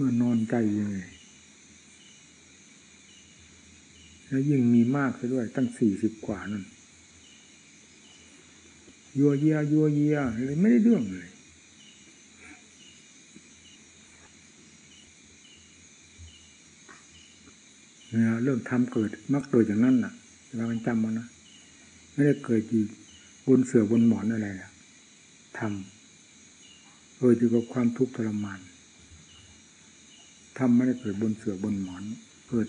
มานอนใจเลยแล้วยิ่งมีมากซะด้วย ตั้งสี่สิบกว่านั่นยัวเยียยัวเยียเลยไม่ได้เรื่องเลยเนี่ยเรื่องทำเกิดมักเกิดอย่างนั้นน่ะเราจำมานะไม่ได้เกิดอยู่บนเสือบนหมอนอะไรนะทำเกิดอยู่กับความทุกข์ทรมาน ทำไม่ได้เกิดบนเสือบนหมอน เกิด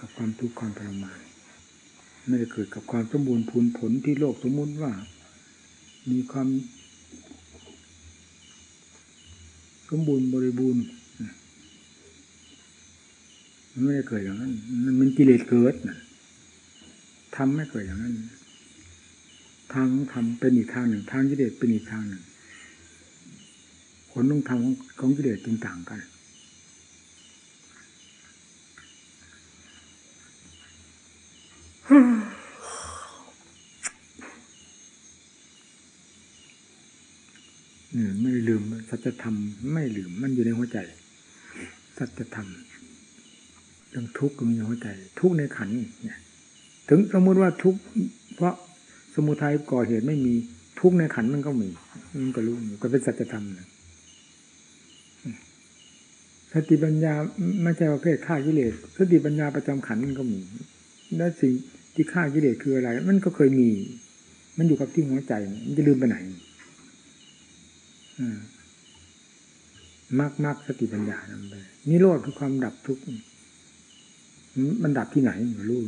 กับความทุกข์ความทรมานไม่ได้เกิดกับความสมบูรณ์พูนผลที่โลกสมมุติว่า มีความสมบูรณ์บริบูรณ์มันไม่ได้เกิดอย่างนั้นมันกิเลสเกิดนะทำไม่เกิดอย่างนั้น ทางทำเป็นอีกทางหนึ่ง ทางกิเลสเป็นอีกทางหนึ่งผลต้องทำของกิเลสจึงต่างกันเนี่ย ไม่ลืมสัจธรรมไม่ลืมมันอยู่ในหัวใจ สัจธรรมเรื่องทุกข์ก็มีในหัวใจ ทุกข์ในขันเนี่ย ถึงสมมติว่าทุกข์เพราะสมุทัยก่อเหตุไม่มีทุกข์ในขันมันก็มีมันก็รู้ก็เป็นสัจธรรมนะสติปัญญาไม่ใช่ประเภทฆ่ากิเลสสติปัญญาประจำขันมันก็มี และสิ่งที่ฆ่ากิเลสคืออะไร มันก็เคยมี มันอยู่กับที่หัวใจ มันจะลืมไปไหนมากมากสติปัญญานำไปนิโรธคือความดับทุกข์มันดับที่ไหนไม่รู้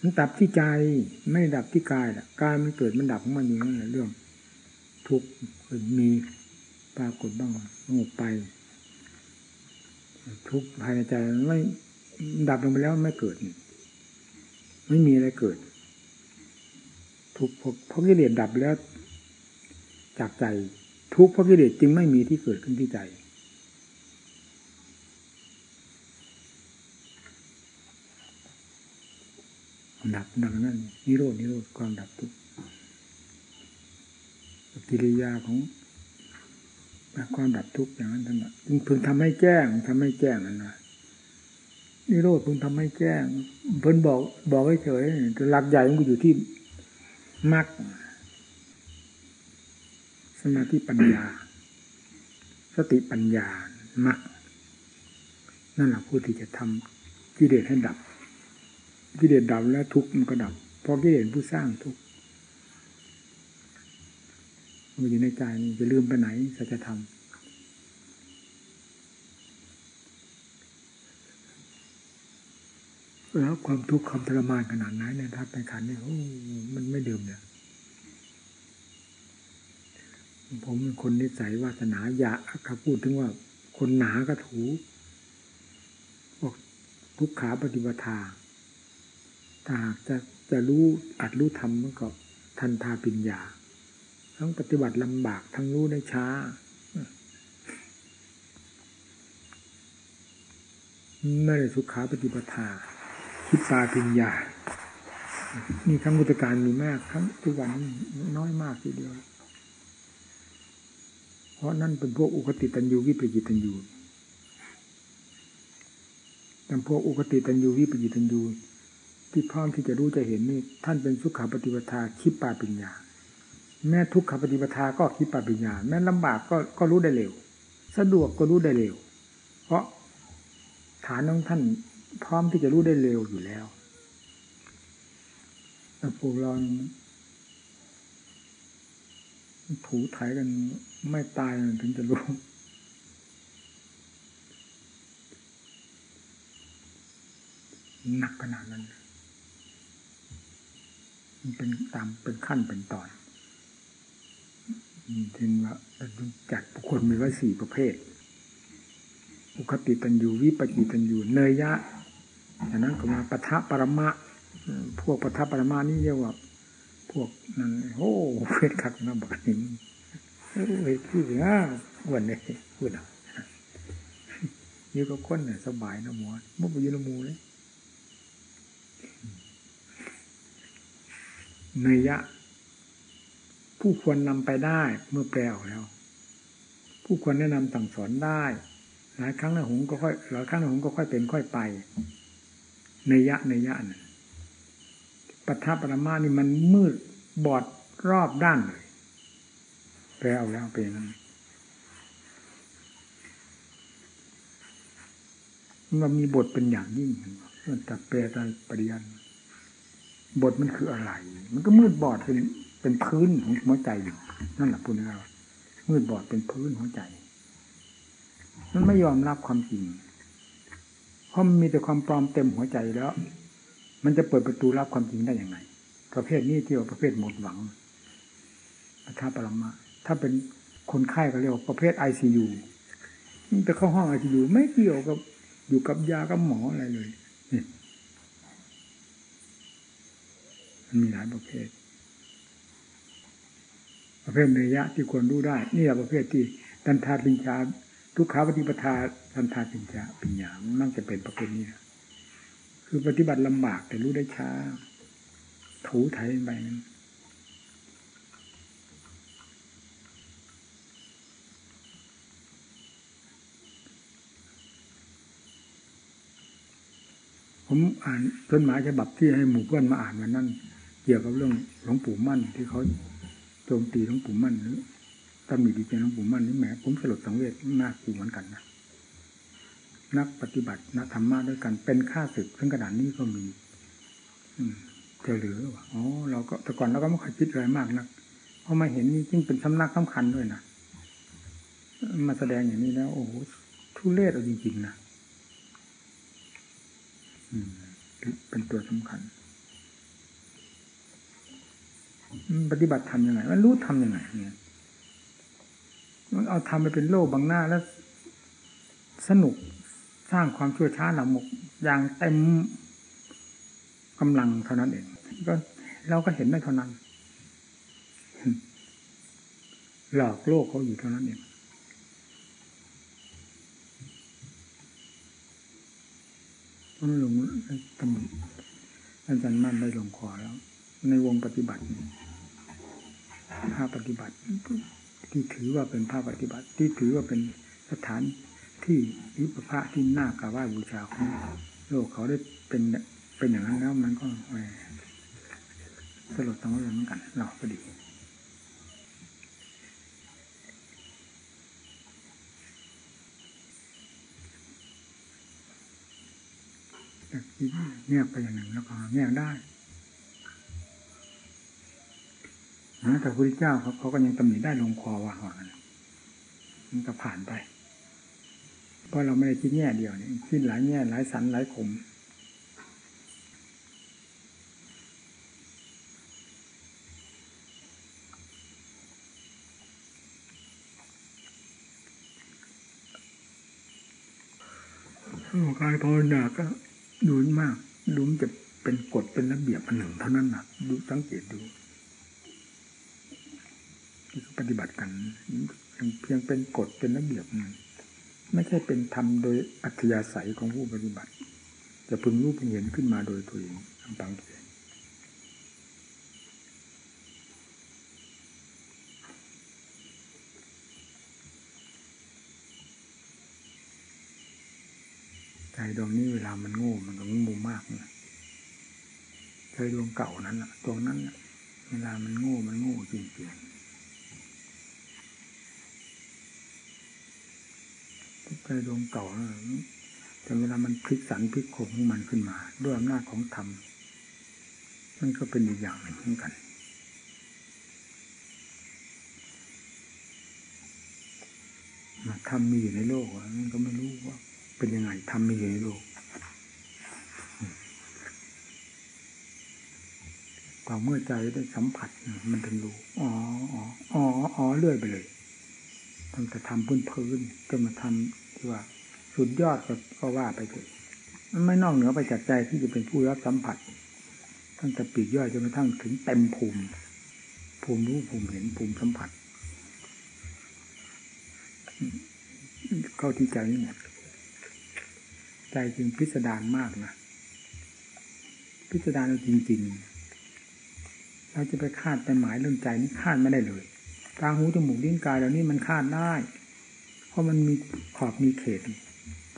มันดับที่ใจไม่ดับที่กายละกายมันเกิดมันดับของมันอย่างนั้นเรื่อง ทุกข์มีปรากฏบ้างสงบไป ทุกข์ภายในใจไม่ดับลงไปแล้วไม่เกิด ไม่มีอะไรเกิด ทุกข์เพราะกิเลสดับแล้ว จากใจ ทุกข์เพราะกิเลสจึงไม่มีที่เกิดขึ้นที่ใจ ดับดังนั้นนิโรดนิโรธความดับทุกข์กิริยาของความดับทุกข์อย่างนั้นทั้งนั้นพึงทำให้แจ้งทำให้แจ้งนั่นนะ นิโรธพึงทำให้แจ้ง เพิ่นบอก บอกให้เฉยแต่หลักใหญ่มันอยู่ที่มรรคสมาธิปัญญา สติปัญญามรรคนั่นแหละผู้ที่จะทำกิเลสให้ดับกิเลสดับแล้วทุกข์มันก็ดับ เพราะกิเลสผู้สร้างทุกข์มันอยู่ในใจจะลืมไปไหนสัจธรรม แล้วความทุกข์ความทรมานขนาดไหนเนี่ยถ้าไปขันนี่โอ้มันไม่ดื่มเนี่ยผมเป็นคนนิสัยวาสนาอยากเขาพูดถึงว่า คนหนาก็ถูบอกทุกขาปฏิบัติถ้าหากจะจะรู้อัดรู้ทำมันก็ทันทาปิญญา ทั้งปฏิบัติลำบากทั้งรู้ได้ช้าไม่ได้สุขาปฏิปทา คิดตาปิญญา นี่ทั้งมุตการมีมากทั้งทุกวันน้อยมากทีเดียว เพราะนั่นเป็นพวกอุคติตันยูวิปยิตันยูแต่พวกอุคติตันยูวิปยิตันยูที่พร้อมที่จะรู้จะเห็นนี่ ท่านเป็นสุขาปฏิปทาคิดปาปัญญา แม้ทุกขปฏิปทาก็คิดปาปัญญา แม้ลำบากก็ก็รู้ได้เร็ว สะดวกก็รู้ได้เร็ว เพราะฐานของท่าน พร้อมที่จะรู้ได้เร็วอยู่แล้วแต่พวกเราถูถ่ายกันไม่ตายถึงจะรู้หนักขนาดนั้น มันเป็นตามเป็นขั้นเป็นตอนถึงว่าจัดบุคคลมีไว้สี่ประเภทอุคติตันยูวิปจิตันยูเนยยะ จากนั้นก็มาปะทะปรมะ พวกปะทะปรมานี่เรียกว่า พวกนั้นโอ้เพศขัดนะบอกนี่เฮ้ยพี่อะวันนี้พูดอะอยู่กับคนเนี่ยสบายนะหมอมุกไปยืนมูเลยเนยยะ ผู้ควรนำไปได้เมื่อแปลออกแล้ว ผู้ควรแนะนำสั่งสอนได้ หลายครั้งในหงก็ค่อยหลายครั้งในหงก็ค่อยเป็นค่อยไป ในยะในยะนั่นปัทภปรมานี่มันมืดบอดรอบด้านเลยแปลเอาแล้วเป็นนั้นมันมีบทเป็นอย่างยิ่งมันตัดแปลตามปริยันบทมันคืออะไร มันก็มืดบอดเป็นเป็นพื้นของหัวใจอยู่นั่นแหละพูดง่ายๆมืดบอดเป็นพื้นหัวใจ มันไม่ยอมรับความจริง เพราะมีแต่ความปลอมเต็มหัวใจแล้ว มันจะเปิดประตูรับความจริงได้อย่างไรประเภทนี้ที่ว่าประเภทหมดหวังปัทปรมาถ้าเป็นคนไข้ก็เรียกว่าประเภทไอซียูมันไปเข้าห้องไอซียูไม่เกี่ยวกับอยู่กับยากับหมออะไรเลยนี่มันมีหลายประเภท ประเภทเนยะที่ควรรู้ได้ นี่แหละประเภทที่ดันทาปิญญา ทุกขาปฏิปทาดันทาปิญญาปิญญามันจะเป็นประเภทนี้คือปฏิบัติลำบากแต่รู้ได้ช้า ถูไถไปนั้นผมอ่านจดหมายฉบับที่ให้หมู่เพื่อนมาอ่านวันนั้น เกี่ยวกับเรื่องหลวงปู่มั่นที่เขาโจมตีหลวงปู่มั่นหรือ ตำหนิดีเจหลวงปู่มั่นนี่แหมผมสลดสังเวชมากอยู่เหมือนกันนะนักปฏิบัตินักธรรมะด้วยกันเป็นข้าศึกซึ่งกระดานนี้ก็มี อืมจะเหลืออ๋อเราก็แต่ก่อนเราก็ไม่เคยคิดอะไรมากนะเพราะมาเห็นนี่จึงเป็นสำนักสำคัญด้วยนะมาแสดงอย่างนี้แล้ว โอ้โหทุเรศเอาจริงๆนะเป็นตัวสำคัญปฏิบัติทำยังไงมันรู้ทำยังไงเนี่ย มันเอาทำไปเป็นโลกบางหน้าแล้ว สนุกสร้างความชั่วช้าหนำหมกอย่างเต็มกำลังเท่านั้นเองก็เราก็เห็นได้เท่านั้น หลอกโลกเขาอยู่เท่านั้นเองไม่ลงตำอาจารย์มั่นได้ลงคอแล้ว ในวงปฏิบัติภาพปฏิบัติ ที่ถือว่าเป็นภาพปฏิบัติ ที่ถือว่าเป็นสถานที่วิปภะที่น่ากราบไหว้บูชาของโลกเขาได้เป็นเป็นอย่างนั้นแล้วมันก็แหมสลดต้องเรื่องเหมือนกัน เราพอดีเงียบไปอย่างหนึ่งแล้วก็เงียบได้ นะแต่พระพุทธเจ้าเขาเขาก็ยังตำหนิได้ลงคอว่าหอนมันก็ผ่านไป เพราะเราไม่ได้คิดแง่เดียวนี่คิดหลายแง่หลายสันหลายขมกายภาวนาก็ดูมาก ดูมันจะเป็นกฎเป็นระเบียบอันหนึ่งเท่านั้นนะดูสังเกตดู ที่ปฏิบัติกันเพียงเป็นกฎเป็นระเบียบไม่ใช่เป็นธรรมโดยอัธยาศัยของผู้ปฏิบัติ จะพึงรู้พึงเห็นขึ้นมาโดยตัวเองทางบางทีดวงนี้เวลามันโง่มันก็งูมากนะใจดวงเก่านั้นอะดวงนั้นเวลามันโง่มันโง่จริงๆ ใจดวงเก่าแต่เวลามันพลิกสันพลิกโคงของมันขึ้นมา ด้วยอำนาจของธรรมมันก็เป็นอีกอย่างหนึ่งเหมือนกันธรรมมีอยู่ในโลกมันก็ไม่รู้ว่า เป็นยังไงทำไม่เห็นโลกต่อเมื่อใจได้สัมผัสมันถึงรู้อ๋ออ๋ออ๋ออ๋อเลื่อยไปเลยตั้งแต่ทำพื้นพื้นจนมาทำ ที่ว่า สุดยอดก็ว่าไปเถอะมันไม่นอกเหนือไปจากใจที่จะเป็นผู้รับสัมผัส ตั้งแต่ปีกย่อยจนกระทั่งถึงเต็มภูมิ ภูมิรู้ภูมิเห็นภูมิสัมผัส เข้าที่ใจนี่หมดใจจึงพิสดารมากนะพิสดารจริงๆ เราจะไปคาดไปหมายเรื่องใจนี่คาดไม่ได้เลย ตาหูจมูกลิ้นกายเหล่านี้มันคาดได้ เพราะมันมีขอบมีเขต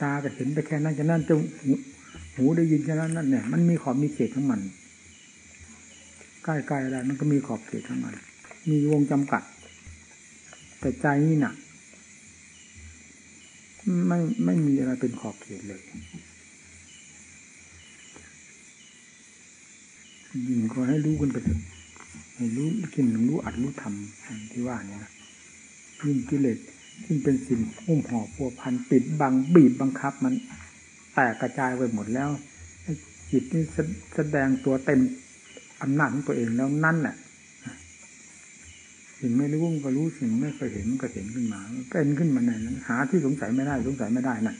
ตาก็เห็นไปแค่นั้นจะนั่นจะหูหูได้ยินแค่นั้นนั่นเนี่ยมันมีขอบมีเขตของมันใกล้ๆอะไรมันก็มีขอบเขตของมัน มีวงจำกัด แต่ใจนี่หนักไม่ไม่มีอะไรเป็นขอบเขตเลยยิ่งก็ให้รู้กันไปเถอะให้รู้กินรู้อัดรู้ทำที่ว่านี่นะยิ่งกิเลส ยิ่งเป็นสิ่งอุ้มห่อพัวพันปิดบังบีบบังคับมันแตกกระจายไปหมดแล้วจิตนี่แสดงตัวเต็มอำนาจของตัวเองแล้วนั่นแหละสิ่งไม่รู้ก็รู้สิ่งไม่เคยเห็นก็เห็นขึ้นมาเป็นขึ้นมาในนั้นหาที่สงสัยไม่ได้สงสัยไม่ได้นั่น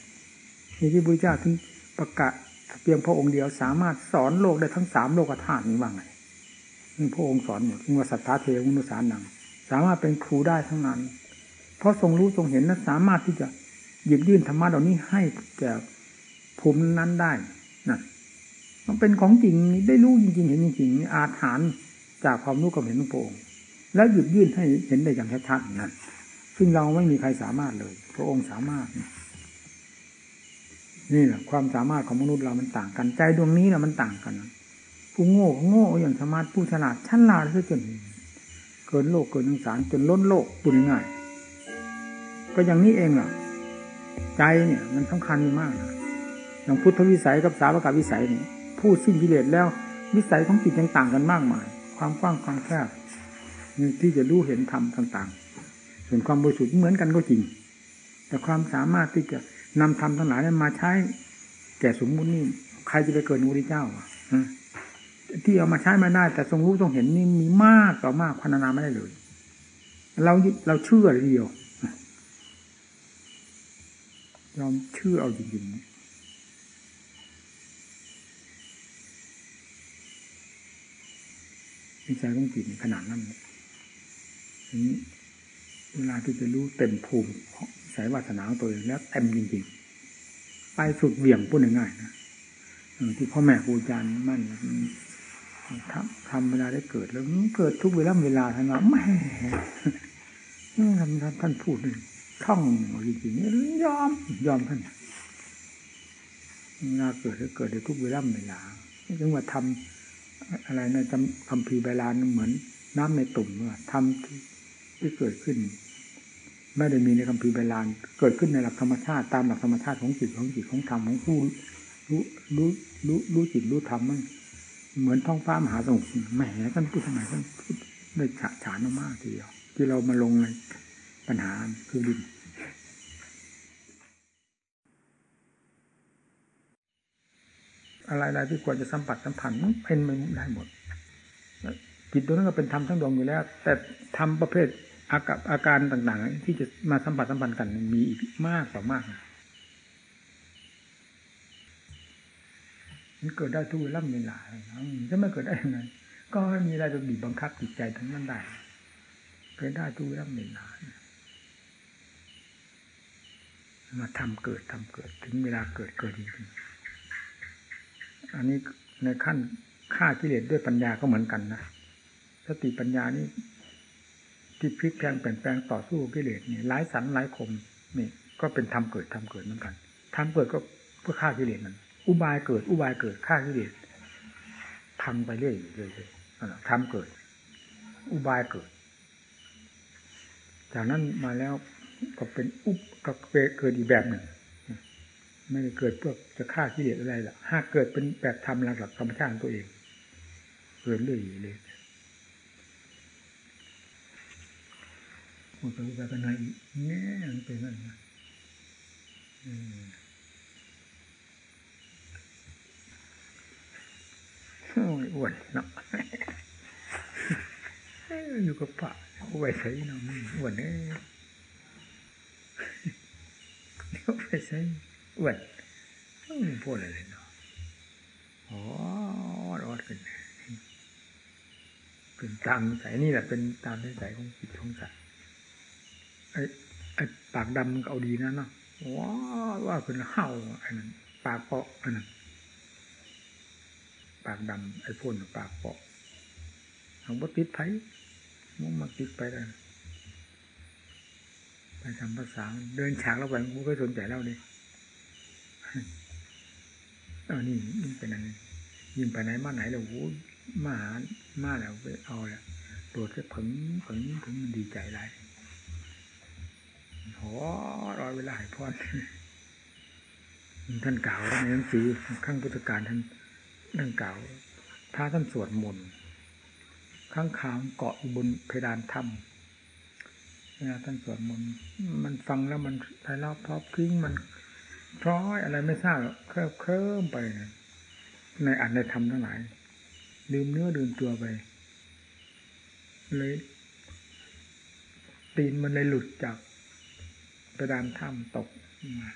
นี่ที่พระเจ้าถึงประกาศเพียงพระองค์เดียวสามารถสอนโลกได้ทั้งสามโลกธาตุนี้ว่าไงนี่พระองค์สอนอยู่ที่ว่าสัทธาเทวุนุสานังสามารถเป็นครูได้ทั้งนั้น เพราะทรงรู้ทรงเห็นและสามารถที่จะหยิบยื่นธรรมะเหล่านี้ให้แก่ภูมินั้นได้นั่นมันเป็นของจริงได้รู้จริงๆเห็นจริงๆอาถรรพ์จากความรู้กับเห็นของพระองค์แล้วหยิบยื่นให้เห็นได้อย่างชัดๆนั่นซึ่งเราไม่มีใครสามารถเลย พระองค์สามารถ นี่แหละความสามารถของมนุษย์เรามันต่างกัน ใจดวงนี้แหละมันต่างกันผู้โง่โง่อย่างสมาธิผู้ฉลาดชั้นลาดซะจนเกินโลกเกินสงสารจนล้นโลกปุญง่าย ก็อย่างนี้เองอะ ใจเนี่ย มันสำคัญมากนะอย่างพุทธวิสัยกับสาวกวิสัยนี่ผู้สิ้นกิเลสแล้ว วิสัยของจิตยังต่างกันมากมาย ความกว้างความแคบที่จะรู้เห็นธรรมต่าง ๆ ส่วนความบริสุทธิ์เหมือนกันก็จริง แต่ความสามารถที่จะนำธรรมทั้งหลายนั้นมาใช้ แก่สมมุตินี่ใครจะไปเกิดนูริเจ้าอะที่เอามาใช้มาได้ แต่ทรงรู้ทรงเห็นนี่มีมากต่อมากพันนาไม่ได้เลย เราเราเชื่อเดียว ยอมเชื่อเอาจริงๆวิจัยของจิตขนาดนั้นนี้เวลาที่จะรู้เต็มภูมิสายวาสนาของตัวเองแล้วเต็มจริงๆ ไปสุดเบี่ยงพูดง่ายๆนะที่พ่อแม่ครูอาจารย์มั่นทำทำเวลาได้เกิดแล้วเกิดทุกเวลาเวลาท่านว่าแม่ท่านท่านพูด ท่องจริงๆยอมยอมท่านเวลาเกิดเกิดได้ทุกเวลาเวลาจึงว่าทำอะไรนะจำคำพีใบลานเหมือน น้ำในตุ่มว่าทำที่เกิดขึ้น ไม่ได้มีในคำพีใบลาน เกิดขึ้นในหลักธรรมชาติตามหลักธรรมชาติของจิตของจิตของธรรมของผู้รู้รู้รู้รู้จิตรู้ธรรมมันเหมือนท้องฟ้ามหาสมุทรแหมท่านพูดทำไมท่านพูดได้ฉะฉานมากทีเดียวที่เรามาลงใน ปัญหาคือดินอะไรๆที่ควรจะสัมผัสสัมพันธ์มันเป็นไปได้หมดจิตตัวนั้นก็เป็นธรรมทั้งดวงอยู่แล้ว แต่ธรรมประเภทอากับอาการต่างๆ ที่จะมาสัมผัสสัมพันธ์กันมีอีกมากต่อมากมันเกิดได้ทุกเวลาเวลาจะไม่เกิดได้ยังไงก็ไม่มีอะไรจะบีบบังคับจิตใจทั้งนั้นได้ เกิดได้ทุกเวลาเวลา มาทำเกิดทำเกิด ถึงเวลาเกิดเกิดจริงๆอันนี้ในขั้นฆ่ากิเลสด้วยปัญญาก็เหมือนกันนะสติปัญญานี่ที่พลิกแปลงเปลี่ยนแปลงต่อสู้กิเลสนี่หลายสันหลายคมนี่ก็เป็นทำเกิดทำเกิดเหมือนกันทำเกิดก็เพื่อฆ่ากิเลสนั้นอุบายเกิด อุบายเกิดฆ่ากิเลสทำไปเรื่อยเรื่อยทำเกิด อุบายเกิด จากนั้นมาแล้ว ก็เป็นอุบก็เกิดอีกแบบหนึ่ง ไม่ได้เกิดเพื่อจะฆ่ากิเลสอะไรหรอกหากเกิดเป็นแบบทำหลักธรรมชาติตัวเอง เกิดเรื่อยเลยพูดไปพูดไปกันไหนแง่เป็นนั่นนะโอ้ยอ้วนเนาะอยู่กับปะเอาไว้ใส่เนาะอ้วนเนี่ย เอาไว้ใส่อ้วนพูดอะไรเนาะอ๋อรอดกันเป็นตามสายนี่แหละเป็นตามสายของจิตของสัตว์ไอ้ไอ้ปากดำก็เอาดีนะเนาะว้าว่าเป็นเห่าไอ้นั้นปากเปาะไอ้นั้นปากดำไอ้พ่นปากเปาะทางบดติดไผ่มุงมาติดไปเลย ไปทำภาษา เดินฉากแล้วไปกูก็สนใจเล่าเลยเออนี่นี่เป็นอะไรยิ่งไปไหนมาไหนแล้วโอ้มาหามาแล้วไปเอาแล้วตรวจแค่ผงผงถึงมันดีใจไรโหรอเวลาให้พอดท่านกล่าวในหนังสือข้างพุทธการท่านท่านกล่าวพระท่านสวดมนต์ข้างขาวเกาะอยู่บนเพดานถ้ำ เวลาท่านสวดมนต์มันฟังแล้วมันไพเราะเพราะพิ้งมันพร้อยอะไรไม่ทราบเคลิ้มเคลิ้มไปในอันในธรรมทั้งหลายลืมเนื้อลืมตัวไปเลยตีนมันเลยหลุดจากกระดานถ้ำตกมา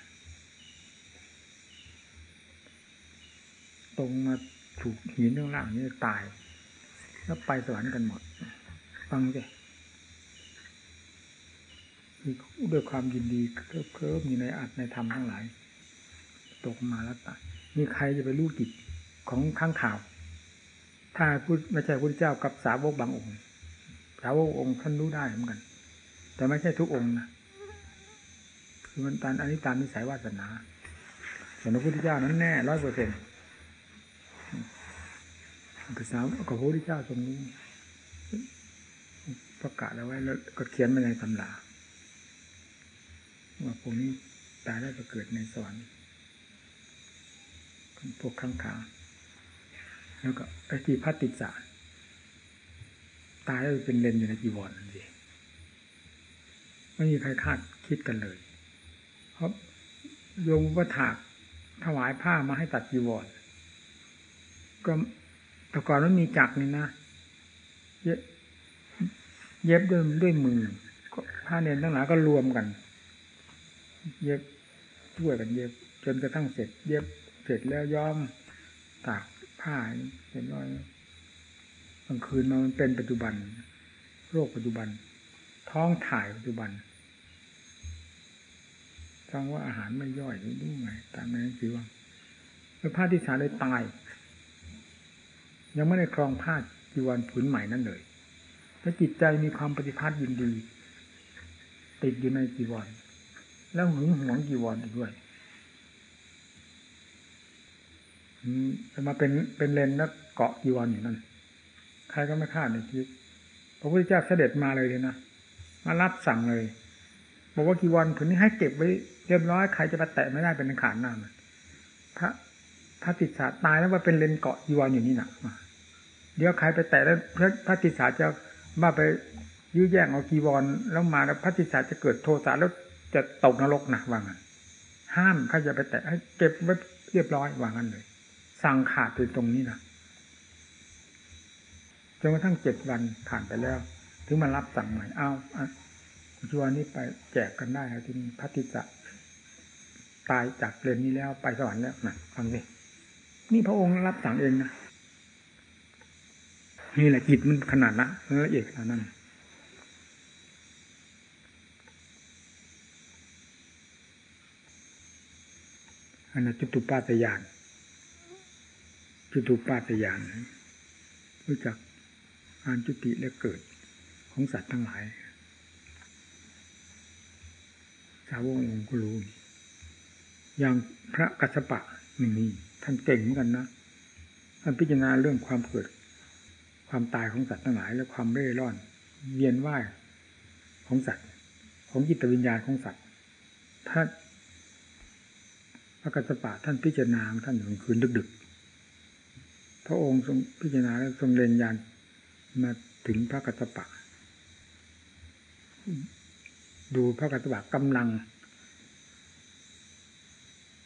ตรงมาถูกหินข้างล่างนี่ตาย แล้วไปสวรรค์กันหมด ฟังสิ ด้วยความยินดีเคลิบเคลิบอยู่ในอัดในธรรมทั้งหลาย ตกมาแล้วตายมีใครจะไปรู้กิจของข้างข่าว ถ้าพูดไม่ใช่พระเจ้ากับสาวกบางองค์ สาวกองค์ท่านรู้ได้เหมือนกัน แต่ไม่ใช่ทุกองค์นะคือมันตามอันนี้ตามนิสัยวาสนาแต่พระพุทธเจ้านั้นแน่ร้อยเปอร์เซ็นต์คือสาวกับพระพุทธเจ้าทรงรู้ประกาศเอาไว้แล้วก็เขียนมาในตำรา ว่าพวกนี้ตายได้ไปเกิดในสวรรค์พวกข้างขาแล้วก็ไอ้ที่พัดติดสาตายแล้วเป็นเลนอยู่ในจีวรนั่นสิไม่มีใครคาดคิดกันเลย เพราะโยมว่าถากถวายผ้ามาให้ตัดจีวรก็แต่ก่อนมันมีจักนี่นะเย็บด้วยด้วยมือผ้าเน้นทั้งหลายก็รวมกัน เย็บช่วยกันเย็บ จนกระทั่งเสร็จ เย็บเสร็จแล้วย้อมตากผ้าเห็นร้อยกลางคืนมันเป็นปัจจุบัน โรคปัจจุบัน ท้องถ่ายปัจจุบันฟังว่าอาหารไม่ย่อยหรือดูไงตามนั้นคือว่าแล้วผ้าที่สาเลยตาย ยังไม่ได้ครองผ้าจีวรผืนใหม่นั่นเลยถ้าจิตใจมีความปฏิภาณยินดี ติดอยู่ในจีวร แล้วหึงหวงจีวรอีกด้วยจะมาเป็นเป็นเลนแล้วเกาะจีวรอยู่นั่นใครก็ไม่คาดในชีวิตพระพุทธเจ้าเสด็จมาเลยเลยนะมารับสั่งเลย บอกว่ากีวรผืนนี้ให้เก็บไว้เรียบร้อยใครจะมาแตะไม่ได้เป็นขาดหน้ามันพระพระติสาตายแล้วว่าเป็นเลนเกาะจีวรอยู่นี่นะเดี๋ยวใครไปแตะแล้วพระพระติสาจะมาไปยื้อแย่งเอากีวรแล้วมาแล้วพระติสาจะเกิดโทสะแล้ว จะตกนรกนะว่างั้นห้ามใครจะไปแตะให้เก็บไว้เรียบร้อยว่างั้นเลย สั่งขาดไปตรงนี้นะจนกระทั่งเจ็ดวันผ่านไปแล้ว ถึงมารับสั่งใหม่เอาชัวนี้ไปแจกกันได้ครับที่นี่พัติจะตายจากเรนนี้แล้วไปสวรรค์แล้วนะฟังสินี่พระองค์รับสั่งเองนะนี่แหละจิตมันขนาดนะละเอียดขนาดนั้น อันนั้นจุตุปาตยานจุตุปาตยานรู้จักการจุติและเกิดของสัตว์ทั้งหลายชาวงศ์ก็รู้อย่างพระกัสสปะนี่ท่านเก่งเหมือนกันนะท่านพิจารณาเรื่องความเกิด ความตายของสัตว์ทั้งหลาย และความเร่ร่อน เวียนว่ายของสัตว์ ของจิตวิญญาณของสัตว์ ถ้า พระกัสสปะท่านพิจารณาท่านกลางคืนดึกๆ พระองค์ทรงพิจารณาและทรงเรียนยานมาถึงพระกัตถปะ ดูพระกัตถปะกำลัง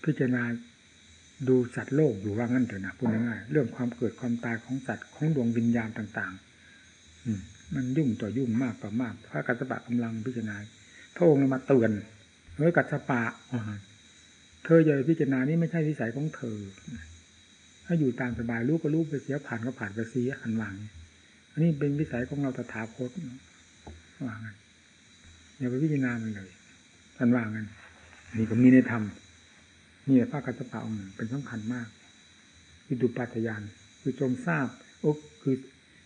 พิจารณาดูสัตว์โลกอยู่ว่างั้นเถอะนะพูดง่ายๆเรื่องความเกิดความตายของสัตว์ของดวงวิญญาณต่าง ๆ อืมันยุ่งต่อยุ่งมากต่อมาก พระกัตถปะกำลังพิจารณาพระองค์มาเตือนเฮ้ยกัตถปะ เธออย่าพิจารณานี้ไม่ใช่วิสัยของเธอ ถ้าอยู่ตามสบายรู้ก็รู้ไปเสียผ่านก็ผ่านไปเสียหันวางอันนี้เป็นวิสัยของเราตถาคตวางกันอย่าไปพิจารณามันเลยท่านว่างกันนี่ก็มีในธรรมนี่พระกัสสปะองค์หนึ่งเป็นสำคัญมากคือดุปัตยานคือจงทราบโอ้คือ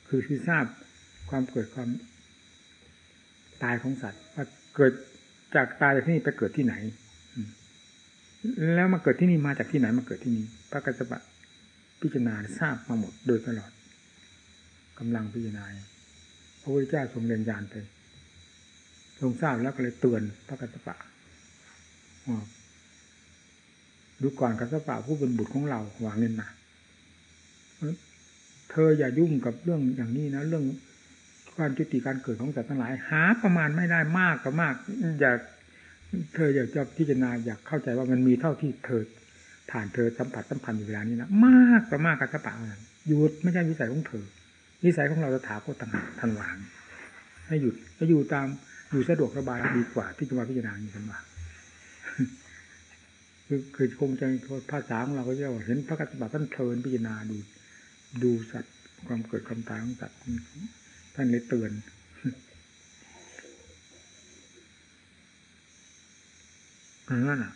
คือคือทราบความเกิดความตายของสัตว์ว่าเกิดจากตายจากที่นี่ไปเกิดที่ไหน แล้วมาเกิดที่นี่มาจากที่ไหนมาเกิดที่นี่พระกัสสปะพิจารณาทราบมาหมดโดยตลอดกำลังพิจารณาพระพุทธเจ้าทรงเรียนญาณไปทรงทราบแล้วก็เลยเตือนพระกัสสปะดูก่อนกัสสปะผู้เป็นบุตรของเราหวังเงินนะเธออย่ายุ่งกับเรื่องอย่างนี้นะเรื่องการจุติการเกิดของสัตว์ทั้งหลาย หาประมาณไม่ได้มากก็มาก อย่า เธออยากจะพิจารณาอยากเข้าใจว่ามันมีเท่าที่เธอผ่านเธอสัมผัสสัมพันธ์อยู่เวลานี้นะมากก็มากกับสปะนั้นหยุดไม่ใช่วิสัยของเธอ วิสัยของเราจะถาโคตต่างทันหวางให้หยุดให้อยู่ตามอยู่สะดวกสบายดีกว่า ที่จะมาพิจารณาอย่างนี้กันว่าคือคือคงจะภาษาของเราก็จะเห็นพระกัสสปะท่านเพลินพิจารณาดู ดูสัตว์ความเกิดความตายของสัตว์ท่านเลยเตือน นั่นอะ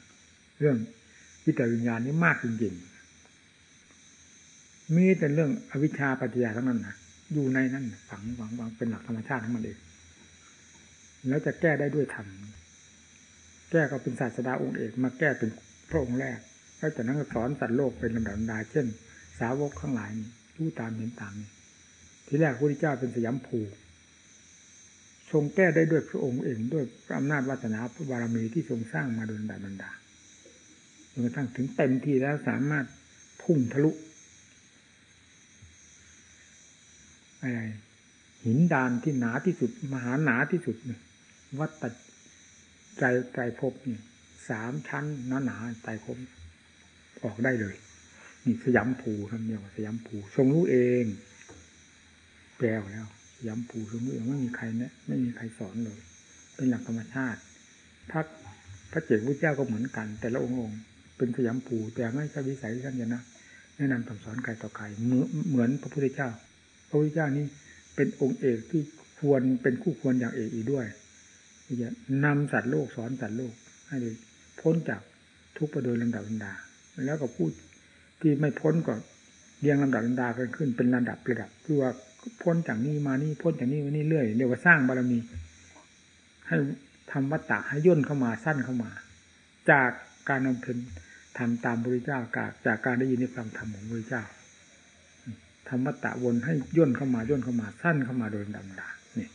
เรื่องวิตาวิญญาณนี่มากจริงๆ มีแต่เรื่องอวิชชาปัจจยาทั้งนั้นนะอยู่ในนั้นฝังฝังฝังเป็นหลักธรรมชาติของมันเอง แล้วจะแก้ได้ด้วยธรรม แก้ก็เป็นศาสดาองค์เอกมาแก้เป็นพระองค์แรก แล้วจากนั้นก็สอนสัตว์โลกเป็นลำดับดาเช่น สาวกข้างหลายรู้ตามเห็นตาม ที่แรกพระพุทธเจ้าเป็นสยามภู ทรงแก้ได้ด้วยพระองค์เองด้วยอำนาจวาสนาพระบารมีที่ทรงสร้างมาโดยดาบรรดาจนกระทั่งถึงเต็มที่แล้วสามารถพุ่งทะลุอะไรหินดานที่หนาที่สุด มหาหนาที่สุดวัดตัดใจใจพบนี่สามชั้นหนาหนาใจพบออกได้เลย นี่สยามภูทำเนียวสยามภูทรงรู้เองแปลแล้ว ย้ำปูสมือไม่มีใครเนี่ยไม่มีใครสอนเลย เป็นหลักธรรมชาติพระพระเจ้าพระเจ้าก็เหมือนกัน แต่ละองค์องค์เป็นสยามปูแต่ไม่ใช่วิสัยท่านจะนะแนะนำสั่งสอนใครต่อใครเหมือนพระพุทธเจ้า พระพุทธเจ้านี้เป็นองค์เอกที่ควรเป็นคู่ควรอย่างเอกอีกด้วยที่จะนำสัตว์โลกสอนสัตว์โลกให้ได้พ้นจากทุกประโดยลำดับลำดา แล้วก็พูดที่ไม่พ้นก็เรียงลำดับลำดากันขึ้น เป็นระดับระดับคือว่า พ้นจากนี้มานี่พ้นจากนี้มานี่เรื่อยเรียกว่าสร้างบารมี ให้ทำวัตตะให้ย่นเข้ามาสั้นเข้ามา จากการนำเพ็ญทำตามบริจ้าจากการได้ยินได้ฟังธรรมของบริจ้าทำวัตตะวนให้ย่นเข้ามาย่นเข้ามาสั้นเข้ามาโดยดำดาเนี่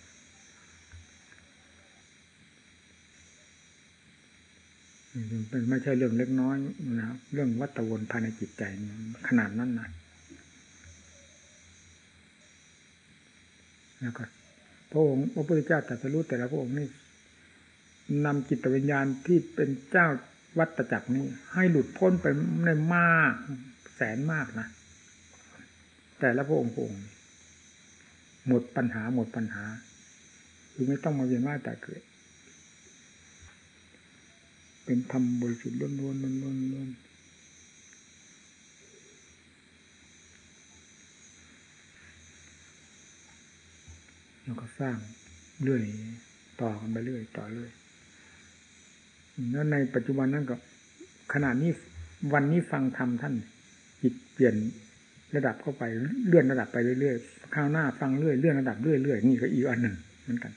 เป็นไม่ใช่เรื่องเล็กน้อยนะเรื่องวัตวนภายในจิตใจขนาดนั้นนะ แล้วก็พระองค์พระพุทธเจ้าตรัสรู้แต่ละพระองค์นี่นำจิตวิญญาณที่เป็นเจ้าวัตจักรนี้ ให้หลุดพ้นไปในมากแสนมากนะแต่ละพระองค์พระองค์หมดปัญหาหมดปัญหา คือไม่ต้องมาเวียนว่าแต่เกิด เป็นธรรมบริสุทธิ์ล้วนๆล้วนๆ แล้วก็สร้างเรื่อยต่อกันไปเรื่อยต่อเรื่อยแล้วในปัจจุบันนั้นก็ขณะนี้วันนี้ฟังธรรมท่านจิตเปลี่ยนระดับเข้าไปเลื่อนระดับไปเรื่อยๆข้าวหน้าฟังเรื่อยเลื่อนระดับเรื่อยๆนี่ก็อีกอันหนึ่งเหมือนกัน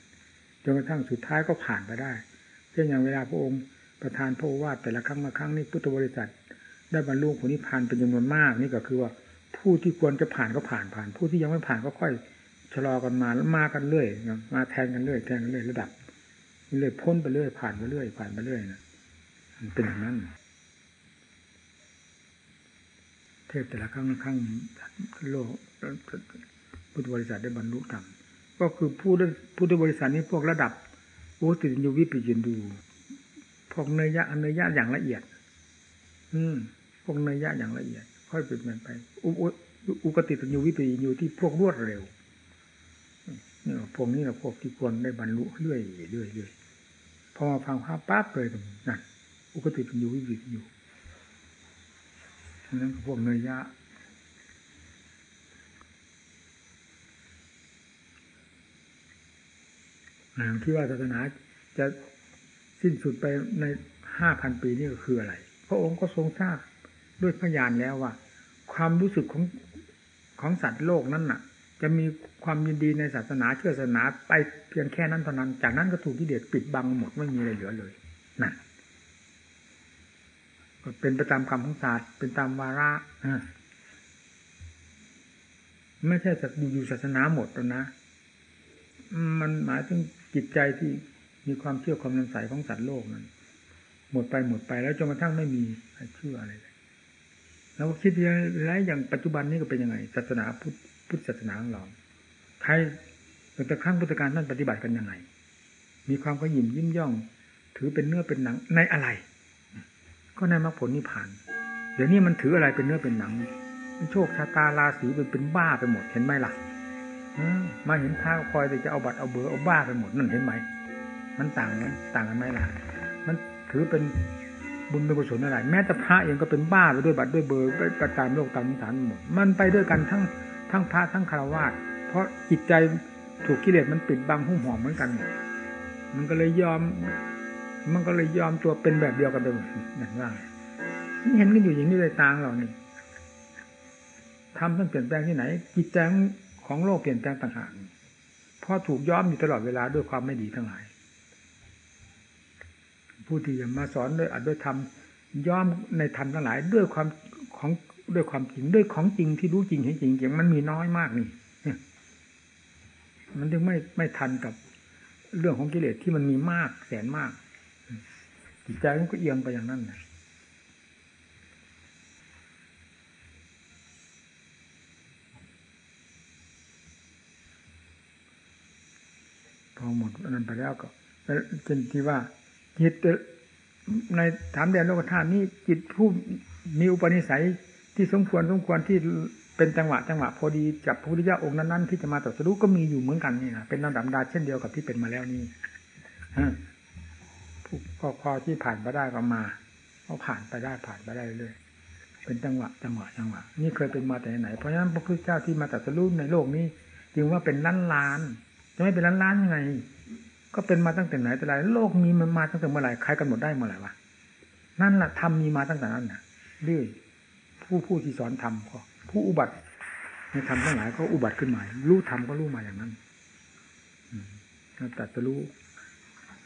จนกระทั่งสุดท้ายก็ผ่านไปได้เช่นอย่างเวลาพระองค์ประทานพระวาทแต่ละครั้งมาครั้งนี้พุทธบริษัท ได้บรรลุผลนิพพานเป็นจำนวนมากนี่ก็คือว่าผู้ที่ควรจะผ่านก็ผ่านผ่าน ผู้ที่ยังไม่ผ่านก็ค่อย ชะลอกันมาแล้วมากันเรื่อยมาแทนกันเรื่อยแทนกันเรื่อยระดับเรื่อยพ้นไปเรื่อยผ่านไปเรื่อยผ่านไปเรื่อยนะมันเป็นอย่างนั้น เทพแต่ละครั้งครั้งโลกพุทธบริษัทได้บรรลุธรรมก็คือผู้พุทธบริษัทนี้พวกระดับโอติยูวิปิยินดู พวกเนยยะเนยยะอย่างละเอียด อืมพวกเนยยะอย่างละเอียด ค่อยเปลี่ยนไปอุกติตัญญูวิปิยินดูที่พวกรวดเร็ว พวกนี้เราพวกที่ควรได้บรรลุเรื่อยเรื่อยเรื่อยพอมาฟังภาพปั๊บเลยตรงนั้นอุกติปัญญูวิบิตอยู่นั้นพวกเนยยะที่ว่าศาสนาจะสิ้นสุดไปในห้าพันปีนี่ก็คืออะไร พระองค์ก็ทรงทราบด้วยพยานแล้วว่า ความรู้สึกของของสัตว์โลกนั้นน่ะ จะมีความยินดีในศาสนาเชื่อศาสนาไปเพียงแค่นั้นเท่านั้น จากนั้นก็ถูกกิเลสปิดบังหมดไม่มีอะไรเหลือเลยนั่นก็เป็นไปตามกรรมของศาสตร์เป็นตามวาระไม่ใช่จะอยู่ศาสนาหมดแล้วนะมันหมายถึงจิตใจที่มีความเชื่อความนังใสของสัตว์โลกนั้น หมดไปหมดไปแล้วจนกระทั่งไม่มีเชื่ออะไรเลยแล้วคิดยังไงอย่างปัจจุบันนี้ก็เป็นยังไงศาสนาพุทธ พุทธศาสนาของเราใครตั้งแต่ครั้งพุทธกาลท่านปฏิบัติกันยังไง มีความขยิมยิ้มย่อง ถือเป็นเนื้อเป็นหนังในอะไร ก็ในมรรคผลนิพพาน เดี๋ยวนี้มันถืออะไรเป็นเนื้อเป็นหนังมันโชคชะตาราศีเป็นเป็นบ้าไปหมดเห็นไหมล่ะมาเห็นพระคอยแต่จะเอาบัตรเอาเบอร์เอาบ้าไปหมดนั่นเห็นไหม มันต่างไหมต่างกันไหมล่ะ มันถือเป็นบุญเป็นกุศลอะไร แม้แต่พระเองก็เป็นบ้าไปด้วยบัตรด้วยเบอร์ไปตามโลกตามสารหมด มันไปด้วยกันทั้ง ทั้งพระทั้งคารวะเพราะจิตใจถูกกิเลสมันปิดบังหุ้มห่อเหมือนกัน มันก็เลยยอม มันก็เลยยอมตัวเป็นแบบเดียวกันไปหมดอย่างว่าเห็นกันอยู่อย่างนี้เลยตางเรานี่ทำต้องเปลี่ยนแปลงที่ไหน จิตใจของโลกเปลี่ยนแปลงต่างหากเพราะถูกย้อมอยู่ตลอดเวลาด้วยความไม่ดีทั้งหลายผู้ที่มาสอนด้วยอัดด้วยธรรมย้อมในธรรมทั้งหลาย ด้วยความของ ด้วยความจริงด้วยของจริงที่รู้จริงเห็นจริงจริงมันมีน้อยมากนี่มันจึงไม่ไม่ทันกับเรื่องของกิเลสที่มันมีมากแสนมากจิตใจมันก็เอียงไปอย่างนั้นนะพอหมดนนั้นไปแล้วก็เป็นที่ว่าจิตในถามแดนโลกธาตุนี้จิตผู้มีอุปนิสัย ที่สมควรสมควรที่เป็นจังหวะจังหวะพอดีกับพระพุทธเจ้าองค์นั้นๆที่จะมาตรัสรู้ก็มีอยู่เหมือนกันนี่นะเป็นลำดับดาเช่นเดียวกับที่เป็นมาแล้วนี่พอพอที่ผ่านไปได้ก็มาเขาผ่านไปได้ผ่านไปได้เรื่อยเป็นจังหวะจังหวะจังหวะนี่เคยเป็นมาแต่ไหน เพราะฉะนั้นพระพุทธเจ้าที่มาตรัสรู้ในโลกนี้ จึงว่าเป็นล้านล้านจะไม่เป็นล้านล้านยังไง ก็เป็นมาตั้งแต่ไหนแต่ไรโลกมีมันมาตั้งแต่เมื่อไหร่ใครกำหนดได้เมื่อไหร่วะนั่นแหละทำมีมาตั้งแต่นั้นน่ะดื้อ ผู้ผู้ที่สอนธรรมก็ผู้อุบัติในธรรมทั้งหลายก็อุบัติขึ้นมารู้ธรรมก็รู้มาอย่างนั้นตัดจะรู้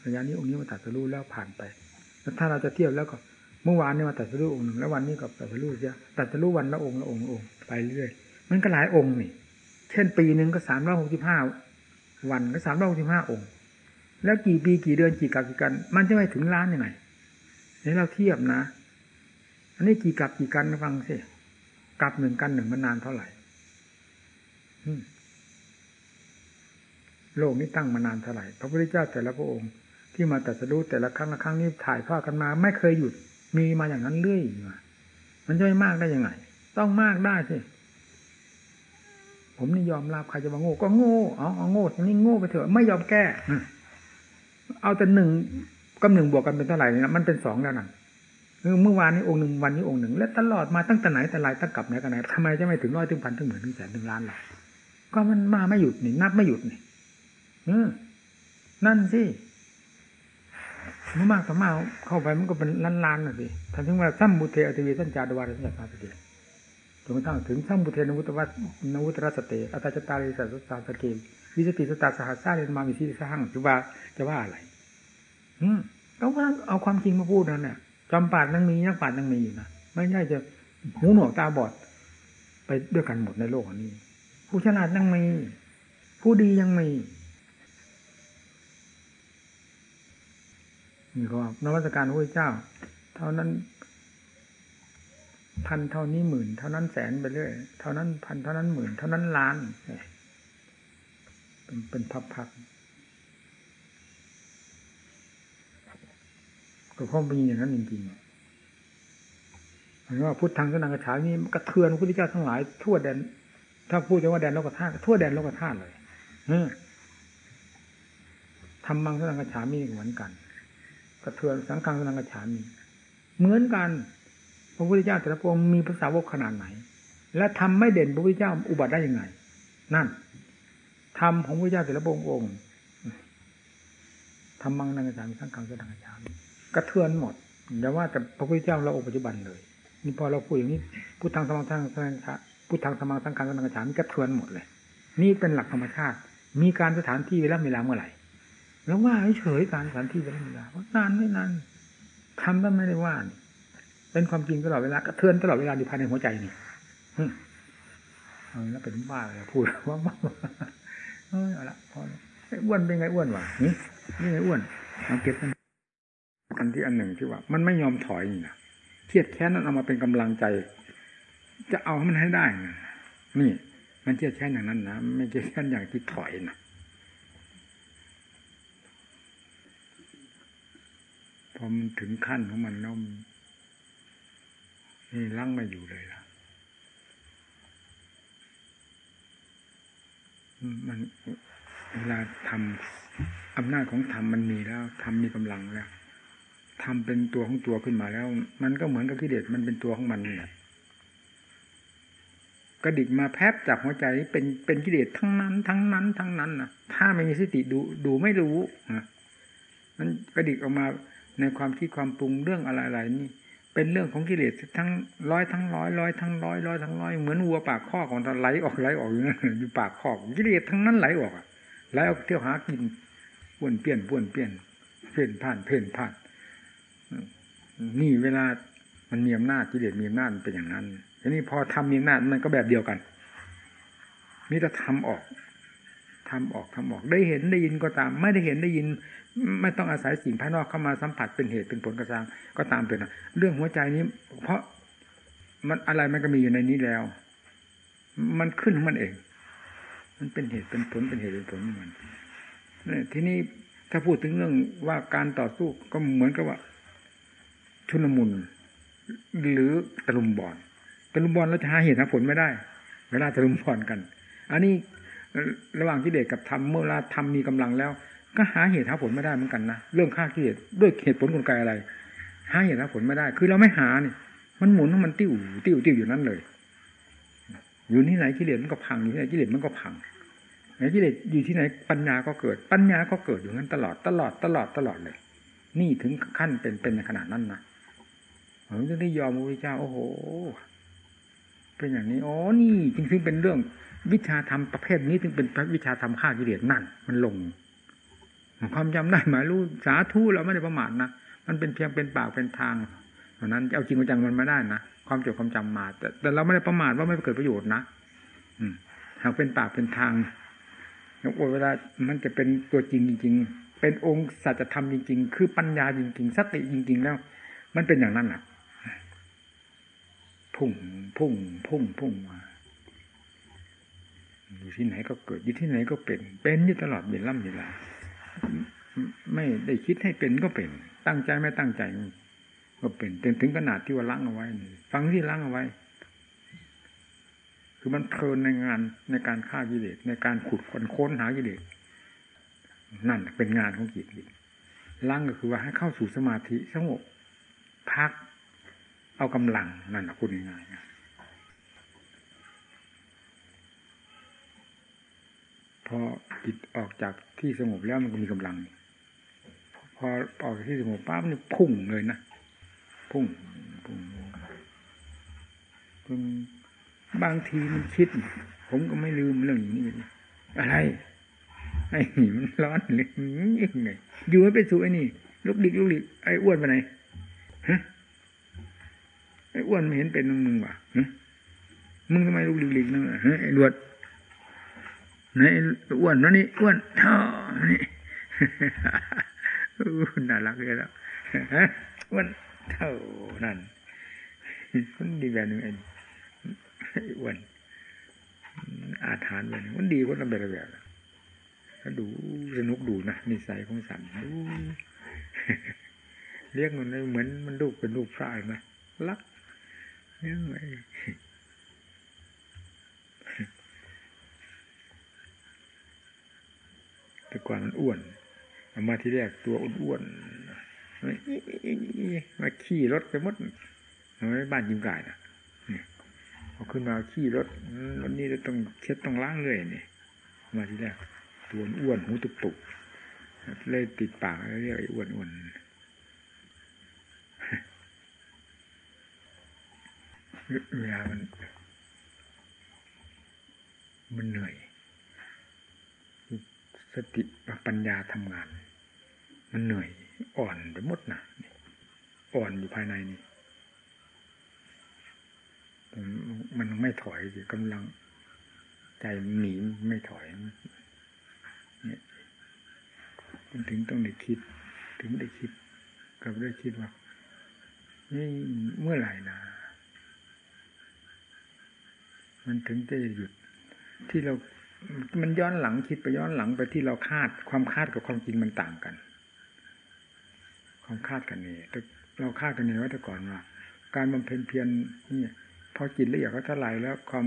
ระยะนี้องค์นี้มาตัดจะรู้แล้วผ่านไปแล้วถ้าเราจะเทียบแล้วก็เมื่อวานนี้มาตัดจะรู้องค์หนึ่งแล้ววันนี้ก็ตัดจะรู้เสียตัดจะรู้วันละองค์ละองค์องค์ไปเรื่อยมันก็หลายองค์นี่ เช่นปีหนึ่งก็สามร้อยหกสิบห้าวันก็สามร้อยหกสิบห้าองค์ แล้วกี่ปีกี่เดือนกี่กับกี่กัน มันจะไม่ถึงล้านยังไงนี่เราเทียบนะ อันนี้กี่กับกี่กันฟังสิกับหนึ่งกันหนึ่งมันนานเท่าไหร่โลกนี้ตั้งมานานเท่าไหร่พระพุทธเจ้าแต่ละพระองค์ที่มาตรัสรู้แต่ละครั้งละครั้งนี้ถ่ายทอดกันมา ไม่เคยหยุดมีมาอย่างนั้นเรื่อยมา มันจะไม่มากได้ยังไง ต้องมากได้สิผมนี่ยอมรับใครจะมาโง่ก็โง่เอาเอาโง่ทีนี้โง่ไปเถอะไม่ยอมแก้เอาแต่หนึ่งกับหนึ่งบวกกันเป็นเท่าไหร่เนี่ยมันเป็นสองแล้วนั่น เมื่อวานนี้องค์หนึ่งวันนี้องค์หนึ่ง และตลอดมาตั้งแต่ไหนแต่ไรตั้งกับไหนกันไหนทำไมจะไม่ถึงร้อยถึงพันถึงหมื่นถึงแสนถึงล้านล่ะก็มันมาไม่หยุดนี่นับไม่หยุดนี่เออนั่นสิเมื่อมากต่อมาเข้าไปมันก็เป็นล้านล้านน่ะสิท่านถึงว่าซ้ำบุเทอติวีสัญจารวาสัญญาสติจนกระทั่งถึงซ้ำบุเทนวุตวัตนวุตรสเตอัตจตาริสัสตาสเกวิสติสตาสหัสซาเรนมาวิสิสหังจะว่าจะว่าอะไร อืมก็ว่าเอาความจริงมาพูดนั่นเนี่ย จอมปาดนั่งมีนักปาดนั่งมีอยู่นะไม่ใช่จะหูหนวกตาบอด ไปด้วยกันหมดในโลกนี้ ผู้ฉลาดนั่งมี ผู้ดียังมีนี่ก็นวัตการพระเจ้า เท่านั้น พันเท่านี้หมื่น เท่านั้นแสนไปเรื่อยเท่านั้นพันเท่านั้นหมื่น เท่านั้นล้าน เป็นเป็นพับๆ ก็เพราะเป็นอย่างนั้นจริงๆเห็นว่าพุทธังสนังกระฉานี้กระเทือนพระพุทธเจ้าทั้งหลายทั่วแดน ถ้าพูดจะว่าแดนโลกธาตุทั่วแดนโลกธาตุเลยเออทำมังสนังกระฉามีเหมือนกัน กระเทือนสังฆังสนังกระฉามี เหมือนกันพระพุทธเจ้าแต่ละพระองค์มีภาษาวกขนาดไหน และทำไม่เด่นพระพุทธเจ้าอุบัติได้ยังไง นั่นทำของพระพุทธเจ้าแต่ละพระองค์ทำมังนังกระฉามีสังฆังสนังกระฉามี กระเทือนหมดอย่าว่าแต่พระพุทธเจ้าเราองค์ปัจจุบันเลย นี่พอเราพูดอย่างนี้พุทธังสมังสังฆังพุทธังสมังสังฆังสังฆฉามกระเทือนหมดเลย นี่เป็นหลักธรรมชาติ มีการสถานที่เวลาเวลาเมื่อไหร่แล้วว่าเฉยการสถานที่เวลาเวลาว่านานไม่นานทำได้ไม่ได้ว่าเป็นความจริงตลอดเวลากระเทือนตลอดเวลาอยู่ภายในหัวใจนี่เอาแล้วเป็นบ้าเลยพูดว่าบ้าเออเอาละพออ้วนเป็นไงอ้วนวะนี่นี่ไงอ้วนเอาเก็บมัน นที่อันหนึ่งที่ว่า มันไม่ยอมถอยนี่นะเครียดแค้นนั้นเอามาเป็นกำลังใจ จะเอาให้มันให้ได้นะนี่ มันเครียดแค้นอย่างนั้นนะไม่เครียดแค้นอย่างที่ถอยนะพอมันถึงขั้นของมันแล้วนี่ลังไม่อยู่เลยล่ะมันเวลาทำอำนาจของธรรมมันมีแล้วธรรมมีกำลังแล้ว ทำเป็นตัวของตัวขึ้นมาแล้ว มันก็เหมือนกับกิเลสมันเป็นตัวของมันนี่แหละกระดิกมาแพบจากหัวใจเป็นเป็นกิเลสทั้งนั้น ทั้งนั้น ทั้งนั้นนะถ้าไม่มีสติดูดูไม่รู้นะมันกระดิกออกมาในความคิดความปรุงเรื่องอะไรๆนี่ เป็นเรื่องของกิเลสทั้งร้อยทั้งร้อยร้อยทั้งร้อยร้อยทั้งร้อยเหมือนวัวปากคอกของตาไหลออกไหลออกอยู่นั่นอยู่ปากคอกกิเลสทั้งนั้นไหลออกไหลออกเที่ยวหากินป้วนเปี้ยนป้วนเปี้ยนเพ่นผ่านเพ่นผ่าน นี่เวลามันมีอำนาจกิเลสมีอำนาจเป็นอย่างนั้นทีนี้พอทำมีอำนาจมันก็แบบเดียวกันมิจะทำออกทำออกทำออก ได้เห็นได้ยินก็ตาม ไม่ได้เห็นได้ยิน ไม่ต้องอาศัยสิ่งภายนอกเข้ามาสัมผัสเป็นเหตุเป็นผลกระซังก็ตามเป็นเรื่องหัวใจนี้ เพราะมันอะไรมันก็มีอยู่ในนี้แล้ว มันขึ้นของมันเอง มันเป็นเหตุเป็นผลเป็นเหตุเป็นผลของมันทีนี้ถ้าพูดถึงเรื่องว่าการต่อสู้ก็เหมือนกับว่า ชุนมุนหรือตะลุมบอลตะลุมบอลเราจะหาเหตุหาผลไม่ได้ เวลาตะลุมบอลกัน อันนี้ระหว่างกิเลสกับธรรมเมื่อเวลาธรรมมีกำลังแล้ว ก็หาเหตุหาผลไม่ได้เหมือนกันนะเรื่องฆ่ากิเลสด้วยเหตุผลกลไกอะไร หาเหตุหาผลไม่ได้ คือเราไม่หาเนี่ยมันหมุนมันติ้วติ้วติ้วอยู่นั้นเลย อยู่ที่ไหนกิเลสมันก็พังอยู่ที่ไหนกิเลสมันก็พังไหนกิเลสอยู่ที่ไหนปัญญาก็เกิด ปัญญาก็เกิดอยู่นั้นตลอดตลอดตลอดตลอดเลย นี่ถึงขั้นเป็นเป็นในขนาดนั้นนะ ผมจะได้ยอมพระพุทธเจ้า โอ้โห เป็นอย่างนี้ อ๋อ นี่ จริงๆเป็นเรื่อง วิชาธรรมประเภทนี้ถึงเป็นวิชาธรรมฆ่ากิเลสนั่น มันลง ความจำได้หมายรู้สาธุเราไม่ได้ประมาทนะ มันเป็นเพียงเป็นปากเป็นทางเพราะนั้นเอาจริงเอาจังมันไม่ได้นะ ความจดความจำมา แต่แต่เราไม่ได้ประมาทว่าไม่เกิดประโยชน์นะอืมหากเป็นปากเป็นทางแล้วเวลามันจะเป็นตัวจริงจริงเป็นองค์สัจธรรมจริง ๆ คือปัญญาจริง ๆ สติจริง ๆ แล้ว มันเป็นอย่างนั้นอะ พุ่งพุ่งพุ่งพุ่งมาอยู่ที่ไหนก็เกิดอยู่ที่ไหนก็เป็น เป็นอยู่ตลอดเวลาเวลาไม่ได้คิดให้เป็นก็เป็น ตั้งใจไม่ตั้งใจก็เป็นถึงถึงขนาดที่ว่าล้างเอาไว้ฟังที่ล้างเอาไว้ คือมันเพลินในงานในการฆ่ากิเลสในการขุดคนค้นหากิเลสนั่นเป็นงานของจิตล้างก็คือว่าให้เข้าสู่สมาธิสงบพัก เอากำลังนั่นนะคุณง่ายพอจิตออกจากที่สงบแล้วมันก็มีกำลัง พอออกจากที่สงบปั๊บมันพุ่งเลยนะพุ่งพุ่งพุ่งบางทีมันคิด ผมก็ไม่ลืมเรื่องนี้อะไรไอ้หนีมันร้อนเลยยังไงอยู่ไม่เป็นสุไอ้นี่ลุกดิกลุกดิกไอ้อ้วนไปไหน อ้อ้วนไม่เห็นเป็นมึงวะฮะมึงทำไมลุกดิกดิกนั่นฮะไอ้ดวดไหนอ้วนนั่นนี่อ้วนท่อนี่น่ารักเลยแล้วฮะอ้วนเท่านั่นคนดีแบบนึงเองอ้วนอาถานเลยมันดีคนละแบบแบบก็ดูสนุกดูนะนิสัยของสัตว์ดูเรียกมันเหมือนมันลูกเป็นลูกพระนะรัก แต่ก่อนมันอ้วนมาที่แรกตัวอ้วนๆมาขี่รถไปมดไม่บ้านยิมกายนะพอขึ้นมาขี่รถวันนี้เราต้องเช็ดต้องล้างเลยนี่มาทีแรกตัวอ้วนหูตุกตุกเลยติดปากเรียกไอ้อ้วนอ้วน เวลามัน มันเหนื่อย สติปัญญาทำงาน มันเหนื่อย อ่อนไปหมดนะอ่อนอยู่ภายในนี่มันไม่ถอยสิกำลัง ใจหนีไม่ถอยเนี่ยมันถึงต้องได้คิด ถึงได้คิดก็ได้คิดว่านี่เมื่อไหร่นะ มันถึงจะหยุด ที่เรา มันย้อนหลังคิดไปย้อนหลังไปที่เราคาด ความคาดกับความจริงมันต่างกัน ความคาดกันนี่เราคาดกันนี่ว่าแต่ก่อนว่า การบำเพ็ญเพียรนี่พอจิตละเอียดก็เท่าไหร่แล้วความ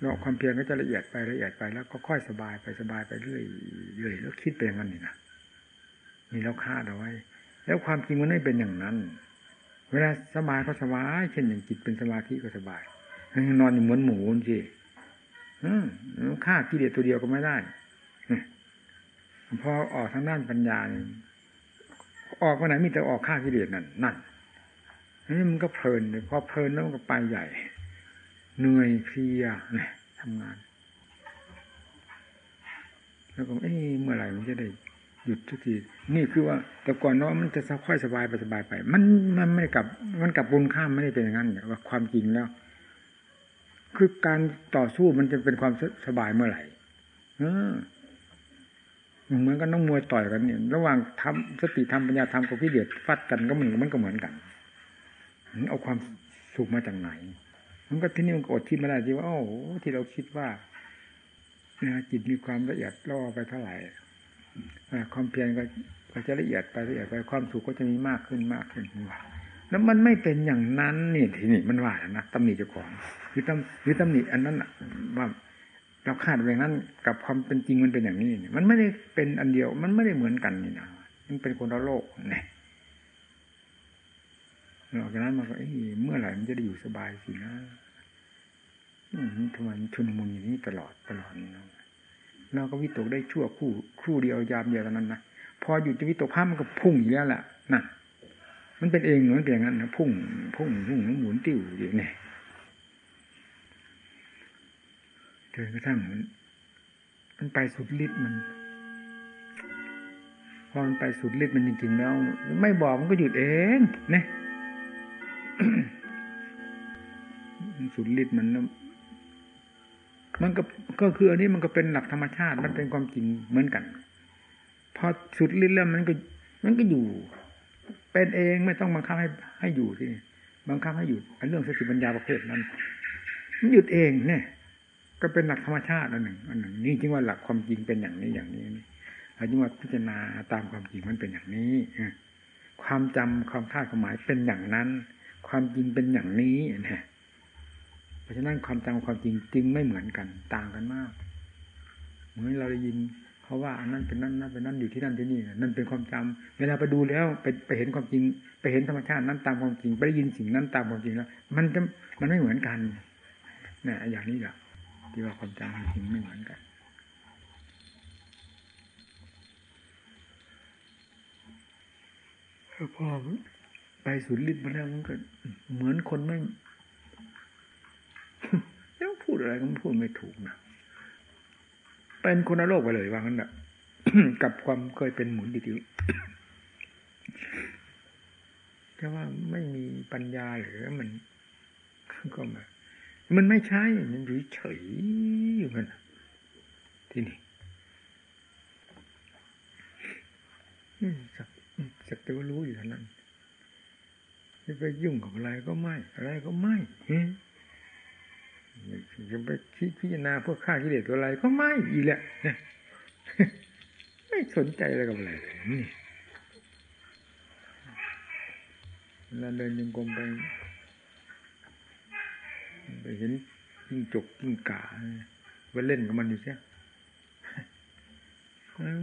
เนาความเพียรก็จะละเอียดไปละเอียดไปแล้วก็ค่อยสบายไปสบายไปเรื่อยเรื่อยแล้วคิดไปอย่างนั้นนี่นะนี่เราคาดเอาไว้ แล้วความจริงมันไม่เป็นอย่างนั้น เวลาสบายก็สบายเช่นอย่างจิตเป็นสมาธิก็สบาย นอนอยู่เหมือนหมูสิฆ่ากิเลสตัวเดียวก็ไม่ได้พอออกทางด้านปัญญาออกมาไหนมีแต่ออกฆ่ากิเลสนั่นนั่นนี่มันก็เพลินเลยพอเพลินแล้วมันก็ไปใหญ่ เหนื่อยเพลียเนี่ยทำงาน แล้วก็เอ้เมื่อไหร่มันจะได้หยุดทุกที นี่คือว่า แต่ก่อนเนาะมันจะค่อยสบายไปสบายไป มันมันไม่กลับ มันกลับบุญข้ามไม่ได้เป็นอย่างนั้นว่าความจริงแล้ว คือการต่อสู้มันจะเป็นความสบายเมื่อไหร่เหมือนกันน้องมวยต่อยกันเนี่ย ระหว่างทำสติธรรมปัญญาธรรมกับพิเดียดฟัดกันก็เหมือนมันก็เหมือนกันเอาความสุขมาจากไหน มันก็ที่นี่มันอดที่ไม่ได้ที่ว่าโอ้โหที่เราคิดว่าจิตมีความละเอียดล่อไปเท่าไหร่ความเพียรก็จะละเอียดไปละเอียดไปความสุขก็จะมีมากขึ้นมากขึ้นว่า แล้วมันไม่เป็นอย่างนั้นนี่ทีนี่มันว่านะตำหนิเจ้าของหรือตำหรือตำหนิอันนั้นว่าเราคาดไว้นั้น กับความเป็นจริงมันเป็นอย่างนี้ มันไม่ได้เป็นอันเดียว มันไม่ได้เหมือนกันนี่นะมันเป็นคนละโลกนี่หลังจากนั้นมันก็เมื่อไหร่มันจะได้อยู่สบายสินะทำไมมันชุนมุนอย่างนี้ตลอดตลอดนี่นะเราก็วิตกได้ชั่วคู่ คู่เดียวยามเดียวเท่านั้นนะพออยู่จะวิตกภาพมันก็พุ่งอยู่แล้วแหละน่ะ มันเป็นเองเหมือนอย่างนั้นนะพุ่งพุ่งพุ่งหมุนติ้วอย่างนี้จนกระทั่งมันมันไปสุดฤทธิ์มันพอมันไปสุดฤทธิ์มันจริงๆแล้ว ไม่บอกมันก็หยุดเองเนี่ยสุดฤทธิ์มันมันก็ก็คืออันนี้มันก็เป็นหลักธรรมชาติมันเป็นความจริงเหมือนกัน พอสุดฤทธิ์แล้วมันก็ มันก็อยู่ เป็นเองไม่ต้องบังคับให้ให้อยู่ที่บังคับให้หยุดเรื่องสติปัญญาประเภทนั้นมันหยุดเองเนี่ย ก็เป็นหลักธรรมชาติอันหนึ่งอันหนึ่งนี่จึงว่าหลักความจริงเป็นอย่างนี้อย่างนี้นี่อันนี้ว่าพิจารณาตามความจริงมันเป็นอย่างนี้ความจำความคาดความหมายเป็นอย่างนั้น ความจริงเป็นอย่างนี้เนี่ยเพราะฉะนั้นความจำความจริงจริงไม่เหมือนกัน ต่างกันมาก เหมือนเราได้ยิน เขาว่าอันนั้นเป็นนั่นนั่นเป็นนั่นอยู่ที่นั่นที่นี่นั่นเป็นความจำเวลาไปดูแล้วไปไปเห็นความจริง ไปเห็นธรรมชาตินั้นตามความจริง ไปได้ยินสิ่งนั้นตามความจริงแล้ว มันจะมันไม่เหมือนกันเนี่ยอย่างนี้แหละที่ว่าความจำความจริงไม่เหมือนกันพอไปสุดฤทธิ์มาแล้วมันก็เหมือนคนไม่ยังพูดอะไรก็พูดไม่ถูกนะ เป็นคนโลกไปเลยว่างั้นแหละกับความเคยเป็นหมุนดิวแต่ว่าไม่มีปัญญาหรือมันก็มามันไม่ใช่ มันอยู่เฉยอยู่กันที่นี่สักสักแต่ว่ารู้อยู่เท่านั้นจะไปยุ่งกับอะไรก็ไม่ อะไรก็ไม่ จะไปคิดพิจารณาพวกข้ากิเลสตัวอะไรก็ไม่อีแหละเนี่ยไม่สนใจอะไรกับอะไรนี่เราเดินยังกลมไป ไปเห็นยิ่งจกยิ่งกาไปเล่นกับมันอยู่ใช่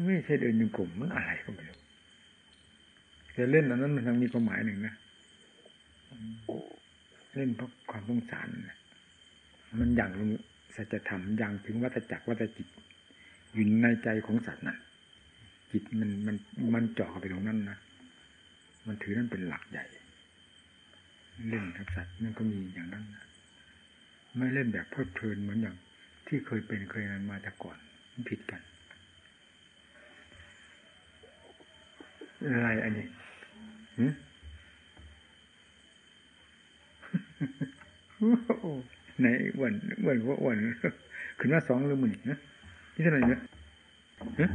ไม่ใช่เดินยังกลมมันอะไรก็ไม่รู้แต่เล่นอันนั้นมันทางมีความหมายหนึ่งนะเล่นเพราะความสงสารนะ มันอย่างสัจธรรมอย่างถึงวัตจักรวัตจิตอยู่ในใจของสัตว์น่ะ จิตมันมันมันจาะไปตรงนั้นนะมันถือนั่นเป็นหลักใหญ่ เล่นกับสัตว์มันก็มีอย่างนั้นนะไม่เล่นแบบเพลิดเพลินเหมือนอย่าง ที่เคยเป็นเคยนั้นมาแต่ก่อนมันผิดกันอะไรอันนี้หึไในอ้วนอ้วนว่าอ้วนขึ้นมาสองหรือหมื่นนะนี่เท่าไหร่เนี่ยฮะ